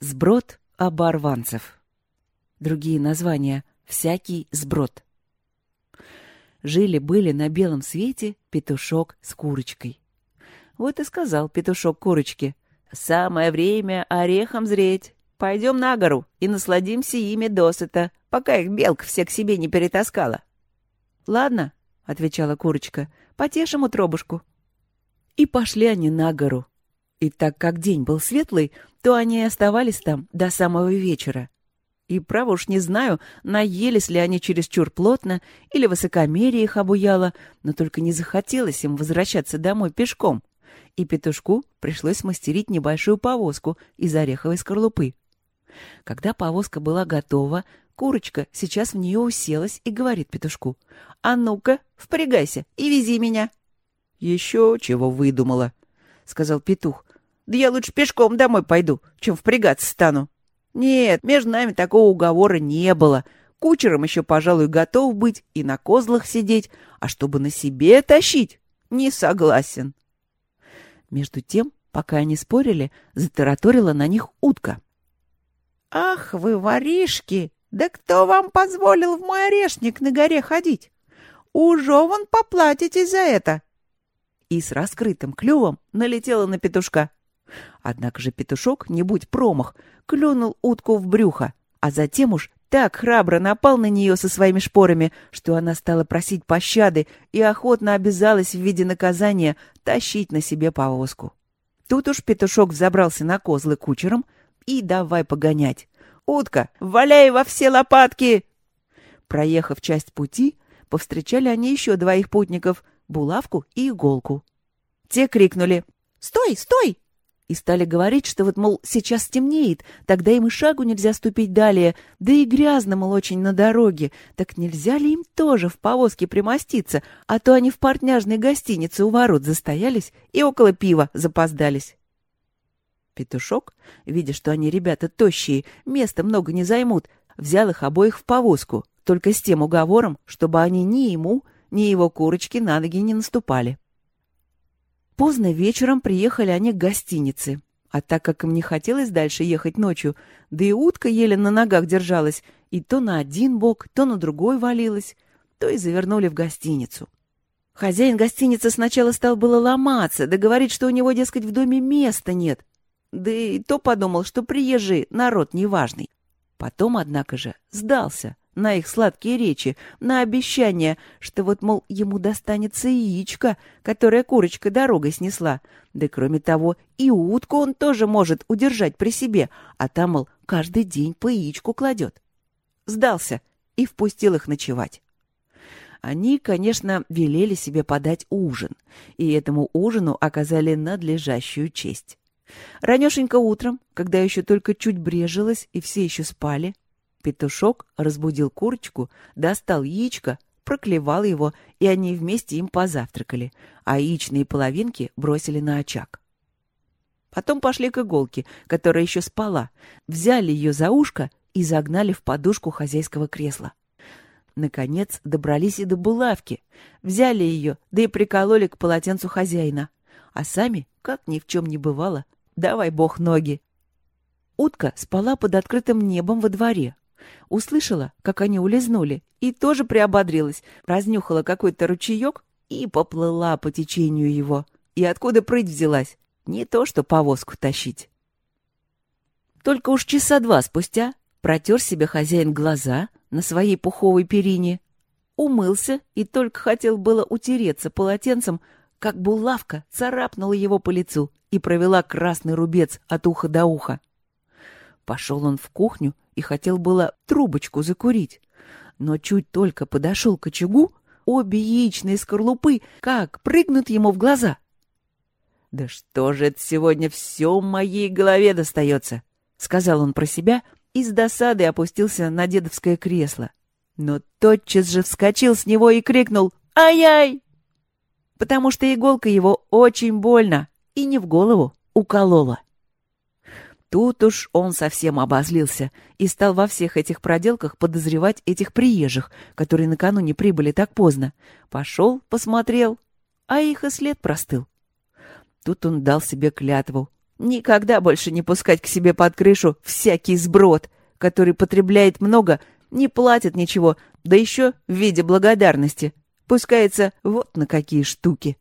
Сброд оборванцев. Другие названия — всякий сброд. Жили-были на белом свете петушок с курочкой. Вот и сказал петушок курочке. «Самое время орехом зреть. Пойдем на гору и насладимся ими досыта, пока их белка все к себе не перетаскала». «Ладно», — отвечала курочка, — «потешим утробушку». И пошли они на гору. И так как день был светлый, то они и оставались там до самого вечера. И, право уж не знаю, наелись ли они чересчур плотно или высокомерие их обуяло, но только не захотелось им возвращаться домой пешком. И петушку пришлось мастерить небольшую повозку из ореховой скорлупы. Когда повозка была готова, курочка сейчас в нее уселась и говорит петушку, «А ну-ка, впрягайся и вези меня». «Еще чего выдумала», — сказал петух, да я лучше пешком домой пойду, чем впрягаться стану. Нет, между нами такого уговора не было. Кучером еще, пожалуй, готов быть и на козлах сидеть, а чтобы на себе тащить, не согласен. Между тем, пока они спорили, затараторила на них утка. «Ах вы, воришки! Да кто вам позволил в мой орешник на горе ходить? Уже вон поплатитесь за это!» И с раскрытым клювом налетела на петушка. Однако же петушок, не будь промах, клюнул утку в брюхо, а затем уж так храбро напал на нее со своими шпорами, что она стала просить пощады и охотно обязалась в виде наказания тащить на себе повозку. Тут уж петушок взобрался на козлы кучером и давай погонять. «Утка, валяй во все лопатки!» Проехав часть пути, повстречали они еще двоих путников — булавку и иголку. Те крикнули «Стой, стой! И стали говорить, что вот, мол, сейчас темнеет, тогда им и шагу нельзя ступить далее, да и грязно, мол, очень на дороге, так нельзя ли им тоже в повозке примоститься, а то они в портняжной гостинице у ворот застоялись и около пива запоздались. Петушок, видя, что они ребята тощие, места много не займут, взял их обоих в повозку, только с тем уговором, чтобы они ни ему, ни его курочке на ноги не наступали. Поздно вечером приехали они к гостинице. А так как им не хотелось дальше ехать ночью, да и утка еле на ногах держалась, и то на один бок, то на другой валилась, то и завернули в гостиницу. Хозяин гостиницы сначала стал было ломаться, да говорить, что у него, дескать, в доме места нет. Да и то подумал, что приезжий народ неважный. Потом, однако же, сдался — на их сладкие речи, на обещание, что вот, мол, ему достанется яичко, которое курочка дорогой снесла. Да кроме того, и утку он тоже может удержать при себе, а там, мол, каждый день по яичку кладет. Сдался и впустил их ночевать. Они, конечно, велели себе подать ужин, и этому ужину оказали надлежащую честь. Ранешенько утром, когда еще только чуть брежилось и все еще спали, Петушок разбудил курочку, достал яичко, проклевал его, и они вместе им позавтракали, а яичные половинки бросили на очаг. Потом пошли к иголке, которая еще спала, взяли ее за ушко и загнали в подушку хозяйского кресла. Наконец добрались и до булавки, взяли ее, да и прикололи к полотенцу хозяина, а сами, как ни в чем не бывало, давай бог ноги. Утка спала под открытым небом во дворе, Услышала, как они улизнули, и тоже приободрилась, разнюхала какой-то ручеек и поплыла по течению его. И откуда прыть взялась? Не то, что повозку тащить. Только уж часа два спустя протер себе хозяин глаза на своей пуховой перине, умылся и только хотел было утереться полотенцем, как булавка царапнула его по лицу и провела красный рубец от уха до уха. Пошел он в кухню и хотел было трубочку закурить. Но чуть только подошел к очагу, обе яичные скорлупы как прыгнут ему в глаза. «Да что же это сегодня все в моей голове достается?» — сказал он про себя и с досадой опустился на дедовское кресло. Но тотчас же вскочил с него и крикнул «Ай-яй!» Потому что иголка его очень больно и не в голову уколола. Тут уж он совсем обозлился и стал во всех этих проделках подозревать этих приезжих, которые накануне прибыли так поздно. Пошел, посмотрел, а их и след простыл. Тут он дал себе клятву. Никогда больше не пускать к себе под крышу всякий сброд, который потребляет много, не платит ничего, да еще в виде благодарности. Пускается вот на какие штуки.